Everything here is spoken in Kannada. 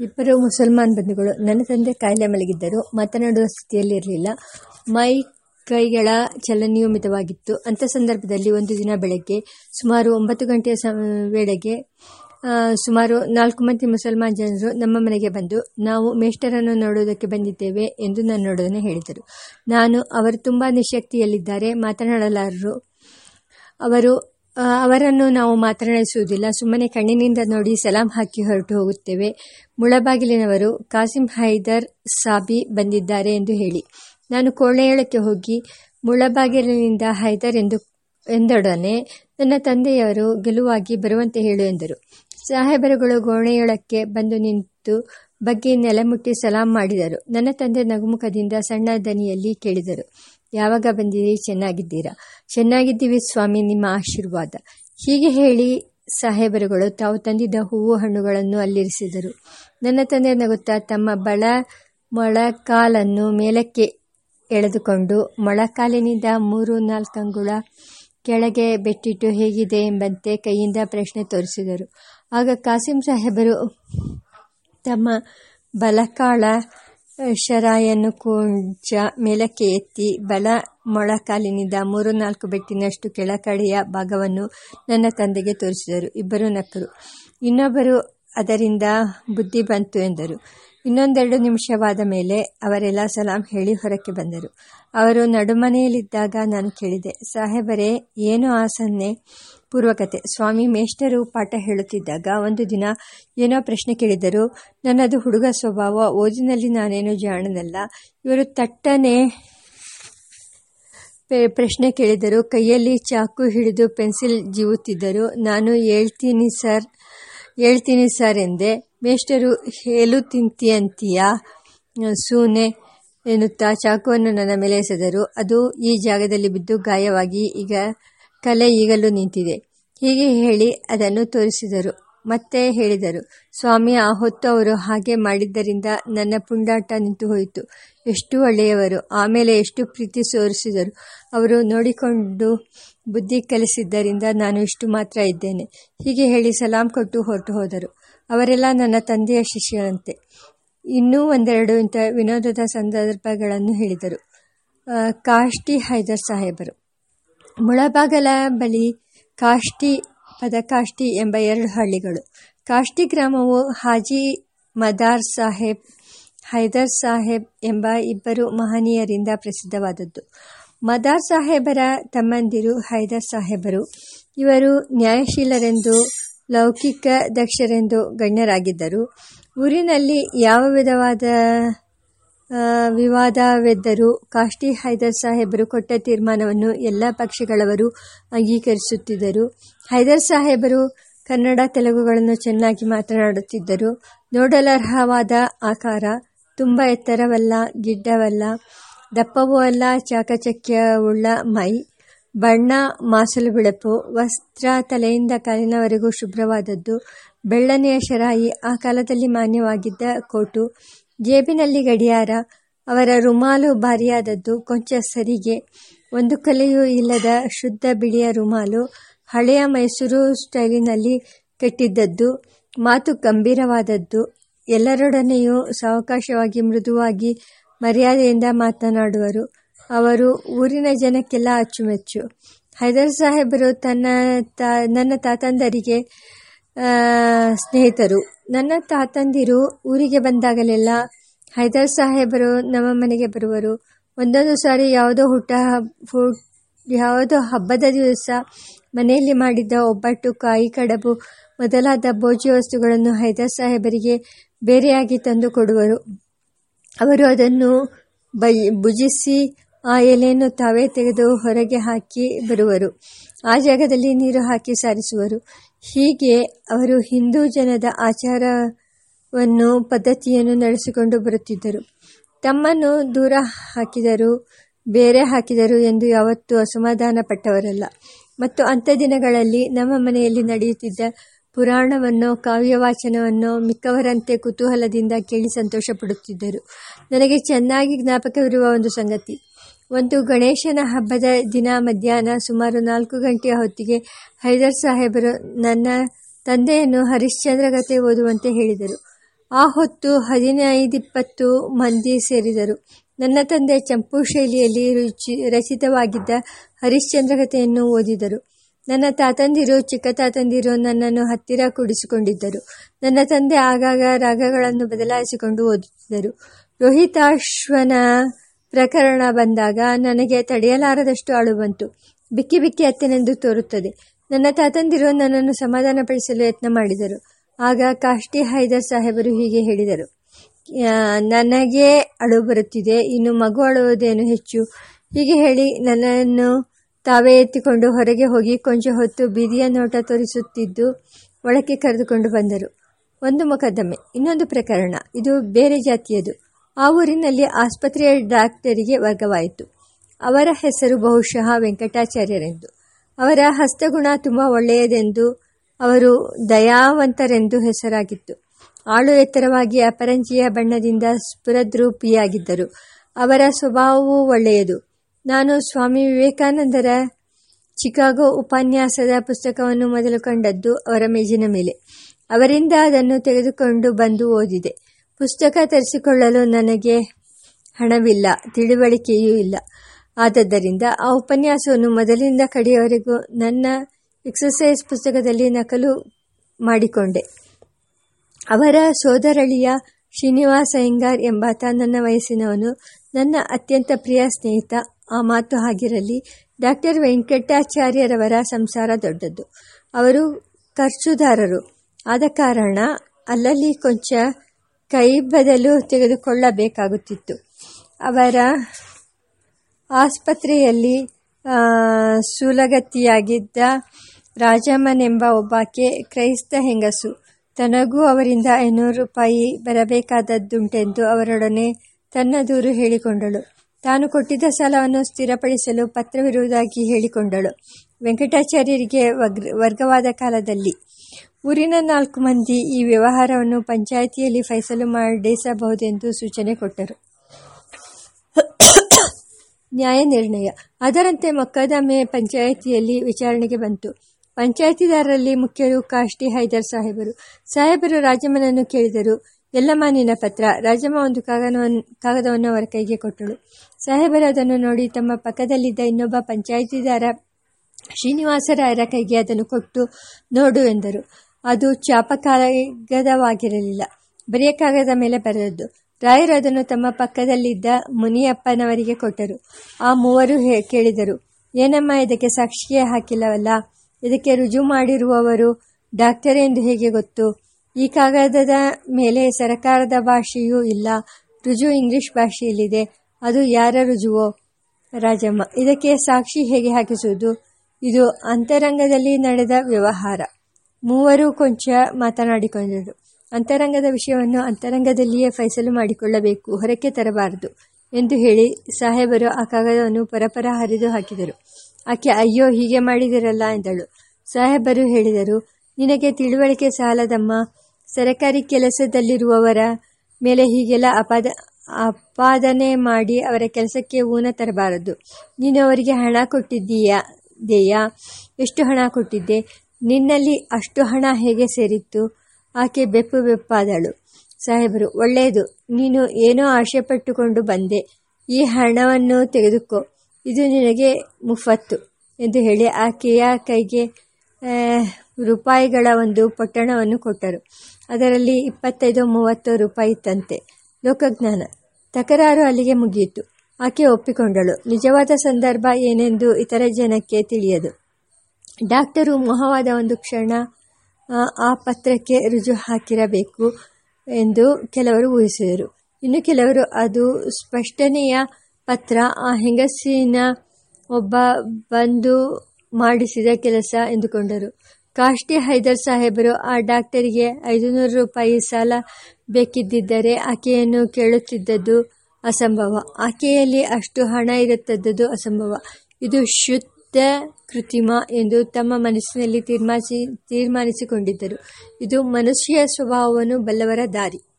ಇಬ್ಬರು ಮುಸಲ್ಮಾನ್ ಬಂಧುಗಳು, ನನ್ನ ತಂದೆ ಕಾಯಿಲೆ ಮಲಗಿದ್ದರು. ಮಾತನಾಡುವ ಸ್ಥಿತಿಯಲ್ಲಿರಲಿಲ್ಲ ಮೈ ಕೈಗಳ ಚಲನೆಯು ಮಿತವಾಗಿತ್ತು ಅಂಥ ಸಂದರ್ಭದಲ್ಲಿ ಒಂದು ದಿನ ಬೆಳಗ್ಗೆ ಸುಮಾರು ಒಂಬತ್ತು ಗಂಟೆಯ ವೇಳೆಗೆ ಸುಮಾರು ನಾಲ್ಕು ಮಂದಿ ಮುಸಲ್ಮಾನ್ ಜನರು ನಮ್ಮ ಮನೆಗೆ ಬಂದು, ನಾವು ಮೇಷ್ಟರನ್ನು ನೋಡುವುದಕ್ಕೆ ಬಂದಿದ್ದೇವೆ ಎಂದು ನನ್ನೊಡನೆ ಹೇಳಿದರು. ನಾನು, ಅವರು ತುಂಬ ನಿಶಕ್ತಿಯಲ್ಲಿದ್ದಾರೆ, ಮಾತನಾಡಲಾರರು. ಅವರು ಅವರನ್ನು ನಾವು ಮಾತನಾಡಿಸುವುದಿಲ್ಲ. ಸುಮ್ಮನೆ ಕಣ್ಣಿನಿಂದ ನೋಡಿ ಸಲಾಂ ಹಾಕಿ ಹೊರಟು ಹೋಗುತ್ತೇವೆ. ಮುಳಬಾಗಿಲಿನವರು ಕಾಸಿಂ ಹೈದರ್ ಸಾಬಿ ಬಂದಿದ್ದಾರೆ ಎಂದು ಹೇಳಿ. ನಾನು ಕೋಣೆಯೊಳಕ್ಕೆ ಹೋಗಿ ಮುಳಬಾಗಿಲಿನಿಂದ ಹೈದರ್ ಎಂದು, ಎಂದೊಡನೆ ನನ್ನ ತಂದೆಯವರು ಗೆಲುವಾಗಿ ಬರುವಂತೆ ಹೇಳು ಎಂದರು. ಸಾಹೇಬರುಗಳು ಗೋಣೆಯೊಳಕ್ಕೆ ಬಂದು ನಿಂತು ಬಗ್ಗೆ ನೆಲಮುಟ್ಟಿ ಸಲಾಂ ಮಾಡಿದರು. ನನ್ನ ತಂದೆ ನಗುಮುಖದಿಂದ ಸಣ್ಣ ದನಿಯಲ್ಲಿ ಕೇಳಿದರು. ಯಾವಾಗ ಬಂದಿರಿ ಚೆನ್ನಾಗಿದ್ದೀರಾ? ಚೆನ್ನಾಗಿದ್ದೀವಿ ಸ್ವಾಮಿ, ನಿಮ್ಮ ಆಶೀರ್ವಾದ. ಹೀಗೆ ಹೇಳಿ ಸಾಹೇಬರುಗಳು ತಾವು ತಂದಿದ್ದ ಹೂವು ಹಣ್ಣುಗಳನ್ನು ಅಲ್ಲಿರಿಸಿದರು. ನನ್ನ ತಂದೆ ನಗುತ್ತಾ ತಮ್ಮ ಬಳ ಮೊಳಕಾಲನ್ನು ಮೇಲಕ್ಕೆ ಎಳೆದುಕೊಂಡು ಮೊಳಕಾಲಿನಿಂದ ಮೂರು ನಾಲ್ಕು ಅಂಗುಳ ಕೆಳಗೆ ಬೆಟ್ಟಿಟ್ಟು ಹೇಗಿದೆ ಎಂಬಂತೆ ಕೈಯಿಂದ ಪ್ರಶ್ನೆ ತೋರಿಸಿದರು. ಆಗ ಕಾಸಿಂ ಸಾಹೇಬರು ತಮ್ಮ ಬಲಕಾಳ ಶರಾಯನ್ನು ಕುಂಚ ಮೇಲಕ್ಕೆ ಎತ್ತಿ, ಬಲ ಮೊಳಕಾಲಿನಿಂದ ಮೂರು ನಾಲ್ಕು ಬೆಟ್ಟಿನಷ್ಟು ಕೆಳಕಡೆಯ ಭಾಗವನ್ನು ನನ್ನ ತಂದೆಗೆ ತೋರಿಸಿದರು. ಇಬ್ಬರು ನಕ್ಕರು. ಇನ್ನೊಬ್ಬರು ಅದರಿಂದ ಬುದ್ಧಿ ಬಂತು ಎಂದರು. ಇನ್ನೊಂದೆರಡು ನಿಮಿಷವಾದ ಮೇಲೆ ಅವರೆಲ್ಲ ಸಲಾಂ ಹೇಳಿ ಹೊರಕ್ಕೆ ಬಂದರು. ಅವರು ನಡುಮನೆಯಲ್ಲಿದ್ದಾಗ ನಾನು ಕೇಳಿದೆ, ಸಾಹೇಬರೇ, ಏನು ಆಸನ್ನೆ? ಪೂರ್ವಕತೆ. ಸ್ವಾಮಿ ಮೇಷ್ಟರು ಪಾಠ ಹೇಳುತ್ತಿದ್ದಾಗ ಒಂದು ದಿನ ಏನೋ ಪ್ರಶ್ನೆ ಕೇಳಿದರು. ನನ್ನದು ಹುಡುಗ ಸ್ವಭಾವ, ಓದಿನಲ್ಲಿ ನಾನೇನು ಜಾಣನಲ್ಲ. ಇವರು ತಟ್ಟನೆ ಪ್ರಶ್ನೆ ಕೇಳಿದರು. ಕೈಯಲ್ಲಿ ಚಾಕು ಹಿಡಿದು ಪೆನ್ಸಿಲ್ ಜೀವುತ್ತಿದ್ದರು. ನಾನು ಹೇಳ್ತೀನಿ ಸರ್ ಹೇಳ್ತೀನಿ ಸರ್ ಎಂದೆ. ಮೇಷ್ಟರು ಹೇಳು ತಿಂತಿಯಂತೀಯ? ಸೂನೆ ಎನ್ನುತ್ತಾ ಚಾಕುವನ್ನು ನನ್ನ ಮೇಲೆ ಎಸೆದರು. ಅದು ಈ ಜಾಗದಲ್ಲಿ ಬಿದ್ದು ಗಾಯವಾಗಿ ಈಗ ಕಲೆ ಈಗಲೂ ನಿಂತಿದೆ. ಹೀಗೆ ಹೇಳಿ ಅದನ್ನು ತೋರಿಸಿದರು. ಮತ್ತೆ ಹೇಳಿದರು, ಸ್ವಾಮಿ, ಆ ಹೊತ್ತು ಅವರು ಹಾಗೆ ಮಾಡಿದ್ದರಿಂದ ನನ್ನ ಪುಂಡಾಟ ನಿಂತು ಹೋಯಿತು. ಎಷ್ಟು ಒಳ್ಳೆಯವರು, ಆಮೇಲೆ ಎಷ್ಟು ಪ್ರೀತಿ ಸೋರಿಸಿದರು. ಅವರು ನೋಡಿಕೊಂಡು ಬುದ್ಧಿ ಕಲಿಸಿದ್ದರಿಂದ ನಾನು ಇಷ್ಟು ಮಾತ್ರ ಇದ್ದೇನೆ. ಹೀಗೆ ಹೇಳಿ ಸಲಾಂ ಕೊಟ್ಟು ಹೊರಟು ಹೋದರು. ಅವರೆಲ್ಲ ನನ್ನ ತಂದೆಯ ಶಿಷ್ಯರಂತೆ. ಇನ್ನೂ ಒಂದೆರಡು ಇಂಥ ವಿನೋದದ ಸಂದರ್ಭಗಳನ್ನು ಹೇಳಿದರು. ಕಾಷ್ಟಿ ಹೈದರ್ ಸಾಹೇಬರು. ಮುಳಬಾಗಲ ಬಳಿ ಕಾಷ್ಟಿ ಪದಕಾಷ್ಟಿ ಎಂಬ ಎರಡು ಹಳ್ಳಿಗಳು. ಕಾಷ್ಟಿ ಗ್ರಾಮವು ಹಾಜಿ ಮದಾರ್ ಸಾಹೇಬ್, ಹೈದರ್ ಸಾಹೇಬ್ ಎಂಬ ಇಬ್ಬರು ಮಹನೀಯರಿಂದ ಪ್ರಸಿದ್ಧವಾದದ್ದು. ಮದಾರ್ ಸಾಹೇಬರ ತಮ್ಮಂದಿರು ಹೈದರ್ ಸಾಹೇಬರು. ಇವರು ನ್ಯಾಯಶೀಲರೆಂದು, ಲೌಕಿಕ ದಕ್ಷರೆಂದು ಗಣ್ಯರಾಗಿದ್ದರು. ಊರಿನಲ್ಲಿ ಯಾವ ವಿಧವಾದ ವಿವಾದವೆದ್ದರೂ ಕಾಷ್ಟಿ ಹೈದರ್ ಸಾಹೇಬರು ಕೊಟ್ಟ ತೀರ್ಮಾನವನ್ನು ಎಲ್ಲ ಪಕ್ಷಗಳವರು ಅಂಗೀಕರಿಸುತ್ತಿದ್ದರು. ಹೈದರ್ ಸಾಹೇಬರು ಕನ್ನಡ, ತೆಲುಗುಗಳನ್ನು ಚೆನ್ನಾಗಿ ಮಾತನಾಡುತ್ತಿದ್ದರು. ನೋಡಲರ್ಹವಾದ ಆಕಾರ, ತುಂಬ ಎತ್ತರವಲ್ಲ, ಗಿಡ್ಡವಲ್ಲ, ದಪ್ಪವೂ ಅಲ್ಲ, ಚಾಕಚಕ್ಯವುಳ್ಳ ಮೈ, ಬಣ್ಣ, ಮಾಸಲು ಬಿಳಪು, ವಸ್ತ್ರ ತಲೆಯಿಂದ ಕಾಲಿನವರೆಗೂ ಶುಭ್ರವಾದದ್ದು, ಬೆಳ್ಳನೆಯ ಶರಾಯಿ ಆ ಕಾಲದಲ್ಲಿ ಮಾನ್ಯವಾಗಿದ್ದ ಕೋಟು ಜೇಬಿನಲ್ಲಿ ಗಡಿಯಾರ, ಅವರ ರುಮಾಲು ಭಾರಿಯಾದದ್ದು ಕೊಂಚ ಸರಿಗೆ. ಒಂದು ಕಲೆಯೂ ಇಲ್ಲದ ಶುದ್ಧ ಬಿಳಿಯ ರುಮಾಲು ಹಳೆಯ ಮೈಸೂರು ಸ್ಟೈಲಿನಲ್ಲಿ ಕಟ್ಟಿದ್ದದ್ದು, ಮಾತು ಗಂಭೀರವಾದದ್ದು. ಎಲ್ಲರೊಡನೆಯೂ ಸಾವಕಾಶವಾಗಿ ಮೃದುವಾಗಿ ಮರ್ಯಾದೆಯಿಂದ ಮಾತನಾಡುವರು. ಅವರು ಊರಿನ ಜನಕ್ಕೆಲ್ಲ ಅಚ್ಚುಮೆಚ್ಚು. ಹೈದರ್ ಸಾಹೇಬರು ತನ್ನ ತಾ, ನನ್ನ ತಾತಂದರಿಗೆ ಸ್ನೇಹಿತರು, ನನ್ನ ತಾತಂದಿರು ಊರಿಗೆ ಬಂದಾಗಲೆಲ್ಲ ಹೈದರ್ ಸಾಹೇಬರು ನಮ್ಮ ಮನೆಗೆ ಬರುವರು. ಒಂದೊಂದು ಸಾರಿ ಯಾವುದೋ ಹುಟ್ಟ ಯಾವುದೋ ಹಬ್ಬದ ದಿವಸ ಮನೆಯಲ್ಲಿ ಮಾಡಿದ್ದ ಒಬ್ಬಟ್ಟು, ಕಾಯಿ, ಕಡಬು ಮೊದಲಾದ ಭೋಜ್ಯ ವಸ್ತುಗಳನ್ನು ಹೈದರ್ ಸಾಹೇಬರಿಗೆ ಬೇರೆಯಾಗಿ ತಂದು ಕೊಡುವರು. ಅವರು ಅದನ್ನು ಬೈ ಭುಜಿಸಿ ಆ ಎಲೆಯನ್ನು ತಾವೇ ತೆಗೆದು ಹೊರಗೆ ಹಾಕಿ ಬರುವರು. ಆ ಜಾಗದಲ್ಲಿ ನೀರು ಹಾಕಿ ಸಾರಿಸುವರು. ಹೀಗೆ ಅವರು ಹಿಂದೂ ಜನದ ಆಚಾರವನ್ನು, ಪದ್ಧತಿಯನ್ನು ನಡೆಸಿಕೊಂಡು ಬರುತ್ತಿದ್ದರು. ತಮ್ಮನ್ನು ದೂರ ಹಾಕಿದರು, ಬೇರೆ ಹಾಕಿದರು ಎಂದು ಯಾವತ್ತೂ ಅಸಮಾಧಾನ ಪಟ್ಟವರಲ್ಲ ಮತ್ತು ಅಂಥ ದಿನಗಳಲ್ಲಿ ನಮ್ಮ ಮನೆಯಲ್ಲಿ ನಡೆಯುತ್ತಿದ್ದ ಪುರಾಣವನ್ನು, ಕಾವ್ಯವಾಚನವನ್ನು ಮಿಕ್ಕವರಂತೆ ಕುತೂಹಲದಿಂದ ಕೇಳಿ ಸಂತೋಷಪಡುತ್ತಿದ್ದರು. ನನಗೆ ಚೆನ್ನಾಗಿ ಜ್ಞಾಪಕವಿರುವ ಒಂದು ಸಂಗತಿ. ಒಂದು ಗಣೇಶನ ಹಬ್ಬದ ದಿನ ಮಧ್ಯಾಹ್ನ ಸುಮಾರು ನಾಲ್ಕು ಗಂಟೆಯ ಹೊತ್ತಿಗೆ ಹೈದರ್ ಸಾಹೇಬರು ನನ್ನ ತಂದೆಯನ್ನು ಹರಿಶ್ಚಂದ್ರ ಕಥೆ ಓದುವಂತೆ ಹೇಳಿದರು. ಆ ಹೊತ್ತು ಹದಿನೈದಿಪ್ಪತ್ತು ಮಂದಿ ಸೇರಿದರು. ನನ್ನ ತಂದೆ ಚಂಪು ಶೈಲಿಯಲ್ಲಿ ರುಚಿ, ರಚಿತವಾಗಿದ್ದ ಹರಿಶ್ಚಂದ್ರ ಕಥೆಯನ್ನು ಓದಿದರು. ನನ್ನ ತಾತಂದಿರು, ಚಿಕ್ಕ ತಾತಂದಿರು ನನ್ನನ್ನು ಹತ್ತಿರ ಕೂಡಿಸಿಕೊಂಡಿದ್ದರು. ನನ್ನ ತಂದೆ ಆಗಾಗ ರಾಗಗಳನ್ನು ಬದಲಾಯಿಸಿಕೊಂಡು ಓದುತ್ತಿದ್ದರು. ರೋಹಿತಾಶ್ವನ ಪ್ರಕರಣ ಬಂದಾಗ ನನಗೆ ತಡೆಯಲಾರದಷ್ಟು ಅಳು ಬಂತು ಬಿಕ್ಕಿ ಬಿಕ್ಕಿ ಅತ್ತೆನೆಂದು ತೋರುತ್ತದೆ. ನನ್ನ ತಾತಂದಿರು ನನ್ನನ್ನು ಸಮಾಧಾನಪಡಿಸಲು ಯತ್ನ ಮಾಡಿದರು. ಆಗ ಕಾಷ್ಟಿ ಹೈದರ್ ಸಾಹೇಬರು ಹೀಗೆ ಹೇಳಿದರು. ನನಗೆ ಅಳು ಬರುತ್ತಿದೆ. ಇನ್ನು ಮಗು ಅಳುವುದೇನು ಹೆಚ್ಚು ಹೀಗೆ ಹೇಳಿ ನನ್ನನ್ನು ತಾವೇ ಎತ್ತಿಕೊಂಡು ಹೊರಗೆ ಹೋಗಿ ಕೊಂಚ ಹೊತ್ತು ಬೀದಿಯ ನೋಟ ತೋರಿಸುತ್ತಿದ್ದು ಒಳಕ್ಕೆ ಕರೆದುಕೊಂಡು ಬಂದರು. ಒಂದು ಮೊಕದ್ದಮೆ, ಇನ್ನೊಂದು ಪ್ರಕರಣ. ಇದು ಬೇರೆ ಜಾತಿಯದು. ಆ ಊರಿನಲ್ಲಿ ಆಸ್ಪತ್ರೆಯ ಡಾಕ್ಟರಿಗೆ ವರ್ಗವಾಯಿತು. ಅವರ ಹೆಸರು ಬಹುಶಃ ವೆಂಕಟಾಚಾರ್ಯರೆಂದು. ಅವರ ಹಸ್ತಗುಣ ತುಂಬ ಒಳ್ಳೆಯದೆಂದು ಅವರು ದಯಾವಂತರೆಂದು ಹೆಸರಾಗಿತ್ತು. ಆಳು ಎತ್ತರವಾಗಿ ಅಪರಂಜಿಯ ಬಣ್ಣದಿಂದ ಸ್ಫುರದ್ರೂಪಿಯಾಗಿದ್ದರು. ಅವರ ಸ್ವಭಾವವೂ ಒಳ್ಳೆಯದು. ನಾನು ಸ್ವಾಮಿ ವಿವೇಕಾನಂದರ ಚಿಕಾಗೋ ಉಪನ್ಯಾಸದ ಪುಸ್ತಕವನ್ನು ಮೊದಲು ಕಂಡದ್ದು ಅವರ ಮೇಜಿನ ಮೇಲೆ. ಅವರಿಂದ ಅದನ್ನು ತೆಗೆದುಕೊಂಡು ಬಂದು ಓದಿದೆ. ಪುಸ್ತಕ ತರಿಸಿಕೊಳ್ಳಲು ನನಗೆ ಹಣವಿಲ್ಲ, ತಿಳುವಳಿಕೆಯೂ ಇಲ್ಲ. ಆದ್ದರಿಂದ ಆ ಉಪನ್ಯಾಸವನ್ನು ಮೊದಲಿಂದ ಕಡೆಯವರೆಗೂ ನನ್ನ ಎಕ್ಸಸೈಸ್ ಪುಸ್ತಕದಲ್ಲಿ ನಕಲು ಮಾಡಿಕೊಂಡೆ. ಅವರ ಸೋದರಳಿಯ ಶ್ರೀನಿವಾಸ ಅಯ್ಯಂಗಾರ್ ಎಂಬಾತ ನನ್ನ ವಯಸ್ಸಿನವನು, ನನ್ನ ಅತ್ಯಂತ ಪ್ರಿಯ ಸ್ನೇಹಿತ. ಆ ಮಾತು ಹಾಗಿರಲಿ ಡಾಕ್ಟರ್ ವೆಂಕಟಾಚಾರ್ಯರವರ ಸಂಸಾರ ದೊಡ್ಡದ್ದು ಅವರು ಖರ್ಚುದಾರರು. ಆದ ಕಾರಣ ಅಲ್ಲಲ್ಲಿ ಕೊಂಚ ಕೈ ಬದಲು ತೆಗೆದುಕೊಳ್ಳಬೇಕಾಗುತ್ತಿತ್ತು. ಅವರ ಆಸ್ಪತ್ರೆಯಲ್ಲಿ ಸುಲಗತಿಯಾಗಿದ್ದ ರಾಜಮ್ಮನೆಂಬ ಒಬ್ಬಾಕೆ ಕ್ರೈಸ್ತ ಹೆಂಗಸು. ತನಗೂ ಅವರಿಂದ ಐನೂರು ರೂಪಾಯಿ ಬರಬೇಕಾದದ್ದುಂಟೆಂದು ಅವರೊಡನೆ ತನ್ನ ದೂರು ಹೇಳಿಕೊಂಡಳು. ತಾನು ಕೊಟ್ಟಿದ್ದ ಸಾಲವನ್ನು ಸ್ಥಿರಪಡಿಸಲು ಪತ್ರವಿರುವುದಾಗಿ ಹೇಳಿಕೊಂಡಳು. ವೆಂಕಟಾಚಾರ್ಯರಿಗೆ ವರ್ಗವಾದ ಕಾಲದಲ್ಲಿ. ಊರಿನ ನಾಲ್ಕು ಮಂದಿ ಈ ವ್ಯವಹಾರವನ್ನು ಪಂಚಾಯಿತಿಯಲ್ಲಿ ಫೈಸಲು ಮಾಡಿಸಬಹುದೆಂದು ಸೂಚನೆ ಕೊಟ್ಟರು. ನ್ಯಾಯ ನಿರ್ಣಯ. ಅದರಂತೆ ಮೊಕದ್ದಮೆ ಪಂಚಾಯಿತಿಯಲ್ಲಿ ವಿಚಾರಣೆಗೆ ಬಂತು. ಪಂಚಾಯಿತಿದಾರರಲ್ಲಿ ಮುಖ್ಯರು ಕಾಷ್ಟಿ ಹೈದರ್ ಸಾಹೇಬರು. ಸಾಹೇಬರು ರಾಜಮ್ಮನನ್ನು ಕೇಳಿದರು. ಎಲ್ಲಮ್ಮ ಪತ್ರ. ರಾಜಮ್ಮ ಒಂದು ಕಾಗದವನ್ನು ಕಾಗದವನ್ನು ಅವರ ಕೈಗೆ ಕೊಟ್ಟಳು. ಸಾಹೇಬರು ಅದನ್ನು ನೋಡಿ ತಮ್ಮ ಪಕ್ಕದಲ್ಲಿದ್ದ ಇನ್ನೊಬ್ಬ ಪಂಚಾಯಿತಿದಾರ ಶ್ರೀನಿವಾಸರಾಯರ ಕೈಗೆ ಅದನ್ನು ಕೊಟ್ಟು ನೋಡು ಎಂದರು. ಅದು ಚಾಪ ಕಾಗದವಾಗಿರಲಿಲ್ಲ ಬರೆಯ ಕಾಗದ ಮೇಲೆ ಬರೆದದ್ದು. ರಾಯರು ಅದನ್ನು ತಮ್ಮ ಪಕ್ಕದಲ್ಲಿದ್ದ ಮುನಿಯಪ್ಪನವರಿಗೆ ಕೊಟ್ಟರು. ಆ ಮೂವರು ಕೇಳಿದರು, ಏನಮ್ಮ ಇದಕ್ಕೆ ಸಾಕ್ಷಿಯೇ ಹಾಕಿಲ್ಲವಲ್ಲ? ಇದಕ್ಕೆ ರುಜು ಮಾಡಿರುವವರು ಡಾಕ್ಟರ್ ಎಂದು ಹೇಗೆ ಗೊತ್ತು? ಈ ಕಾಗದದ ಮೇಲೆ ಸರಕಾರದ ಭಾಷೆಯೂ ಇಲ್ಲ. ರುಜು ಇಂಗ್ಲಿಷ್ ಭಾಷೆಯಲ್ಲಿದೆ. ಅದು ಯಾರ ರುಜುವೋ? ರಾಜಮ್ಮ, ಇದಕ್ಕೆ ಸಾಕ್ಷಿ ಹೇಗೆ ಹಾಕಿಸುವುದು? ಇದು ಅಂತರಂಗದಲ್ಲಿ ನಡೆದ ವ್ಯವಹಾರ. ಮೂವರು ಕೊಂಚ ಮಾತನಾಡಿಕೊಂಡರು. ಅಂತರಂಗದ ವಿಷಯವನ್ನು ಅಂತರಂಗದಲ್ಲಿಯೇ ಫೈಸಲು ಮಾಡಿಕೊಳ್ಳಬೇಕು, ಹೊರಕ್ಕೆ ತರಬಾರದು ಎಂದು ಹೇಳಿ ಸಾಹೇಬರು ಆ ಕಾಗದವನ್ನು ಪರಪರ ಹರಿದು ಹಾಕಿದರು. ಆಕೆ ಅಯ್ಯೋ, ಹೀಗೆ ಮಾಡಿದಿರಲ್ಲ ಎಂದಳು. ಸಾಹೇಬರು ಹೇಳಿದರು, ನಿನಗೆ ತಿಳುವಳಿಕೆ ಸಾಲದಮ್ಮ. ಸರಕಾರಿ ಕೆಲಸದಲ್ಲಿರುವವರ ಮೇಲೆ ಹೀಗೆಲ್ಲ ಅಪಾದ ಅಪಾದನೆ ಮಾಡಿ ಅವರ ಕೆಲಸಕ್ಕೆ ಊನ ತರಬಾರದು. ನೀನು ಅವರಿಗೆ ಹಣ ಕೊಟ್ಟಿದ್ದೀಯಾ? ದೇಯಾ ಎಷ್ಟು ಹಣ ಕೊಟ್ಟಿದ್ದೆ? ನಿನ್ನಲ್ಲಿ ಅಷ್ಟು ಹಣ ಹೇಗೆ ಸೇರಿತ್ತು? ಆಕೆ ಬೆಪ್ಪು ಬೆಪ್ಪಾದಳು. ಸಾಹೇಬರು, ಒಳ್ಳೆಯದು. ನೀನು ಏನೋ ಆಶೆ ಪಟ್ಟುಕೊಂಡು ಬಂದೆ. ಈ ಹಣವನ್ನು ತೆಗೆದುಕೋ. ಇದು ನಿನಗೆ ಮುಫತ್ತು ಎಂದು ಹೇಳಿ ಆಕೆಯ ಕೈಗೆ ರೂಪಾಯಿಗಳ ಒಂದು ಪೊಟ್ಟಣವನ್ನು ಕೊಟ್ಟರು. ಅದರಲ್ಲಿ ಇಪ್ಪತ್ತೈದು, ಮೂವತ್ತು ರೂಪಾಯಿ ಇತ್ತಂತೆ. ಲೋಕಜ್ಞಾನ. ತಕರಾರು ಅಲ್ಲಿಗೆ ಮುಗಿಯಿತು. ಆಕೆ ಒಪ್ಪಿಕೊಂಡಳು. ನಿಜವಾದ ಸಂದರ್ಭ ಏನೆಂದು ಇತರ ಜನಕ್ಕೆ ತಿಳಿಯದು. ಡಾಕ್ಟರು ಮೋಹವಾದ ಒಂದು ಕ್ಷಣ, ಆ ಪತ್ರಕ್ಕೆ ರುಜು ಹಾಕಿರಬೇಕು ಎಂದು ಕೆಲವರು ಊಹಿಸಿದರು. ಇನ್ನು ಕೆಲವರು, ಅದು ಸ್ಪಷ್ಟನೆಯ ಪತ್ರ, ಆ ಹೆಂಗಸಿನ ಒಬ್ಬ ಬಂದು ಮಾಡಿಸಿದ ಕೆಲಸ ಎಂದುಕೊಂಡರು. ಕಾಷ್ಟಿ ಹೈದರ್ ಸಾಹೇಬರು, ಆ ಡಾಕ್ಟರಿಗೆ ಐದುನೂರು ರೂಪಾಯಿ ಸಾಲ ಬೇಕಿದ್ದರೆ ಆಕೆಯನ್ನು ಕೇಳುತ್ತಿದ್ದದ್ದು ಅಸಂಭವ. ಆಕೆಯಲ್ಲಿ ಅಷ್ಟು ಹಣ ಇರುತ್ತದ್ದು ಅಸಂಭವ. ಇದು ಶುದ್ಧ ಕೃತಿಮ ಎಂದು ತಮ್ಮ ಮನಸ್ಸಿನಲ್ಲಿ ತೀರ್ಮಾನಿಸಿ, ತೀರ್ಮಾನಿಸಿಕೊಂಡಿದ್ದರು. ಇದು ಮನುಷ್ಯ ಸ್ವಭಾವವನ್ನು ಬಲ್ಲವರ ದಾರಿ.